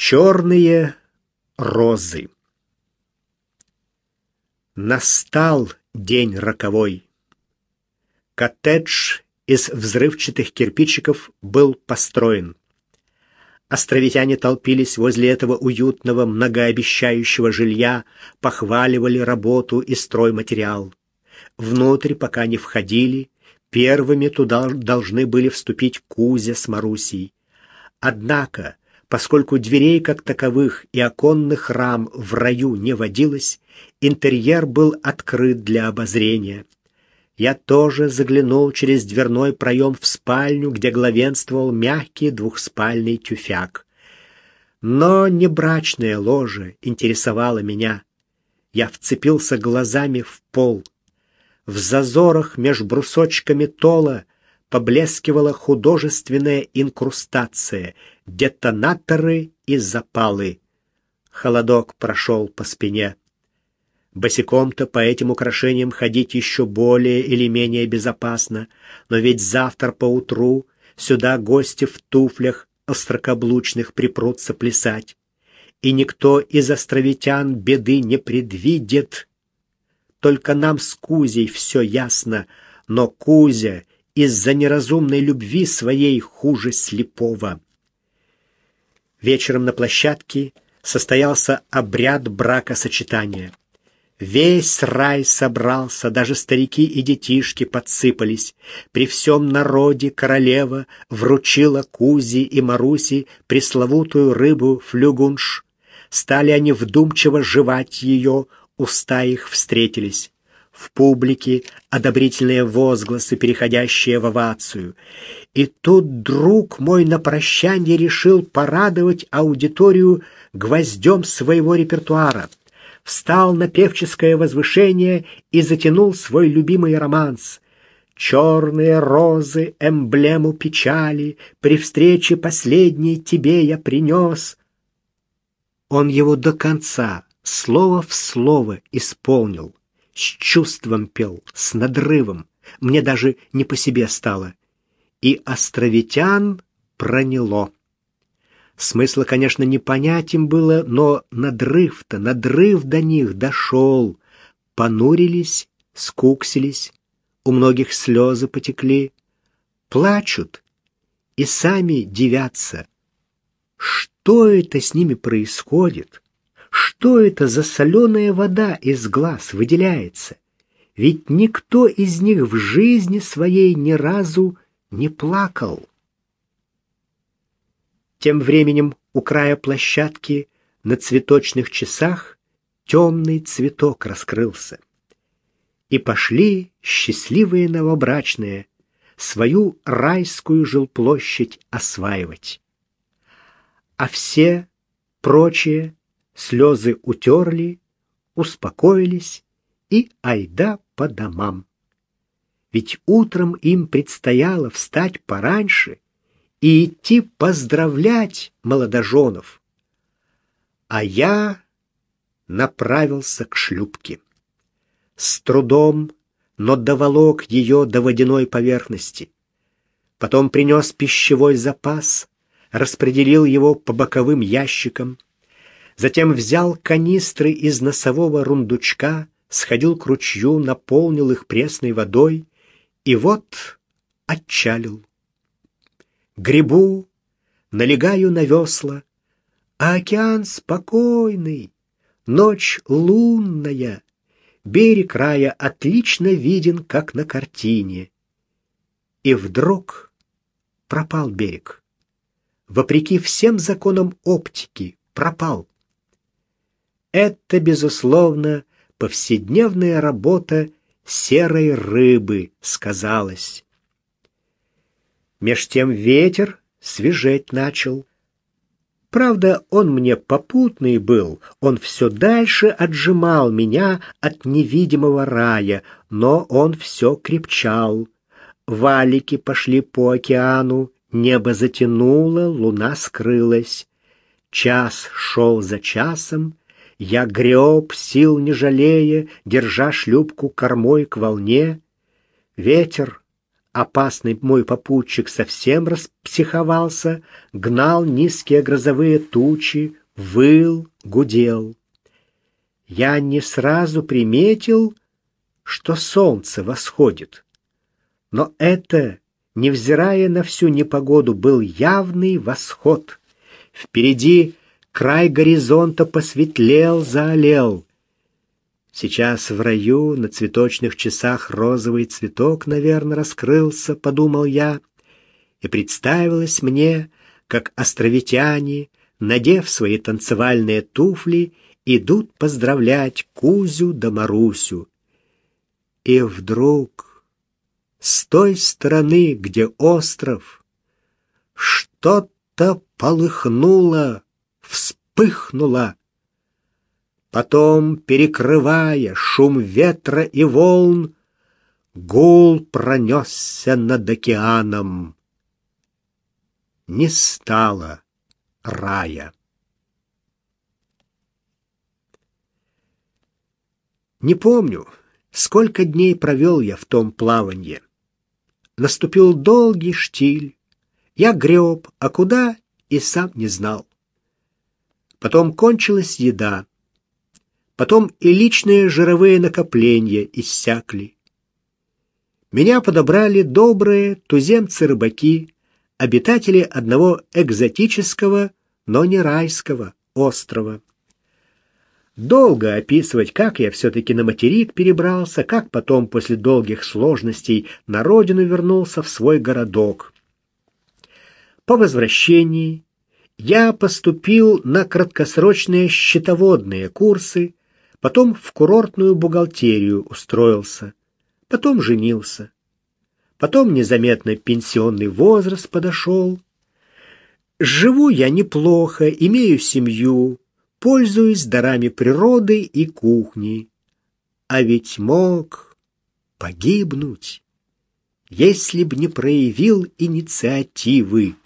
Черные розы. Настал день роковой. Коттедж из взрывчатых кирпичиков был построен. Островитяне толпились возле этого уютного, многообещающего жилья, похваливали работу и стройматериал. Внутрь пока не входили, первыми туда должны были вступить Кузя с Марусей. Однако Поскольку дверей как таковых и оконных рам в раю не водилось, интерьер был открыт для обозрения. Я тоже заглянул через дверной проем в спальню, где главенствовал мягкий двухспальный тюфяк. Но не брачное ложе интересовало меня. Я вцепился глазами в пол. В зазорах меж брусочками тола поблескивала художественная инкрустация, детонаторы и запалы. Холодок прошел по спине. Босиком-то по этим украшениям ходить еще более или менее безопасно, но ведь завтра поутру сюда гости в туфлях острокаблучных припрутся плясать, и никто из островитян беды не предвидит. Только нам с Кузей все ясно, но Кузя из-за неразумной любви своей хуже слепого. Вечером на площадке состоялся обряд бракосочетания. Весь рай собрался, даже старики и детишки подсыпались. При всем народе королева вручила Кузи и Маруси пресловутую рыбу флюгунш. Стали они вдумчиво жевать ее, уста их встретились в публике одобрительные возгласы, переходящие в овацию. И тут друг мой на прощание решил порадовать аудиторию гвоздем своего репертуара. Встал на певческое возвышение и затянул свой любимый романс. Черные розы, эмблему печали, При встрече последней тебе я принес. Он его до конца, слово в слово исполнил с чувством пел, с надрывом. Мне даже не по себе стало. И островитян проняло. Смысла, конечно, не понять им было, но надрыв-то, надрыв до них дошел. Понурились, скуксились, у многих слезы потекли. Плачут и сами дивятся. Что это с ними происходит? Что это за соленая вода из глаз выделяется? Ведь никто из них в жизни своей ни разу не плакал. Тем временем у края площадки на цветочных часах темный цветок раскрылся. И пошли счастливые новобрачные свою райскую жилплощадь осваивать. А все прочие слезы утерли, успокоились и айда по домам. Ведь утром им предстояло встать пораньше и идти поздравлять молодоженов. А я направился к шлюпке. С трудом, но доволок ее до водяной поверхности. Потом принес пищевой запас, распределил его по боковым ящикам, Затем взял канистры из носового рундучка, сходил к ручью, наполнил их пресной водой и вот отчалил. Грибу, налегаю на весла, а океан спокойный, ночь лунная, берег рая отлично виден, как на картине. И вдруг пропал берег. Вопреки всем законам оптики, пропал. Это, безусловно, повседневная работа серой рыбы, сказалось. Меж тем ветер свежеть начал. Правда, он мне попутный был, он все дальше отжимал меня от невидимого рая, но он все крепчал. Валики пошли по океану, небо затянуло, луна скрылась. Час шел за часом, я греб, сил не жалея, держа шлюпку кормой к волне. Ветер Опасный мой попутчик совсем распсиховался, гнал низкие грозовые тучи, выл, гудел. Я не сразу приметил, что солнце восходит. Но это, невзирая на всю непогоду, был явный восход. Впереди край горизонта посветлел, заолел. Сейчас в раю на цветочных часах розовый цветок, наверное, раскрылся, подумал я, и представилось мне, как островитяне, надев свои танцевальные туфли, идут поздравлять Кузю да Марусю. И вдруг с той стороны, где остров, что-то полыхнуло, вспыхнуло, Потом, перекрывая шум ветра и волн, гул пронесся над океаном. Не стало рая. Не помню, сколько дней провел я в том плаванье. Наступил долгий штиль. Я греб, а куда и сам не знал. Потом кончилась еда. Потом и личные жировые накопления иссякли. Меня подобрали добрые туземцы-рыбаки, обитатели одного экзотического, но не райского острова. Долго описывать, как я все-таки на материк перебрался, как потом после долгих сложностей на родину вернулся в свой городок. По возвращении я поступил на краткосрочные счетоводные курсы, потом в курортную бухгалтерию устроился, потом женился. Потом незаметно пенсионный возраст подошел. Живу я неплохо, имею семью, пользуюсь дарами природы и кухни. А ведь мог погибнуть, если б не проявил инициативы.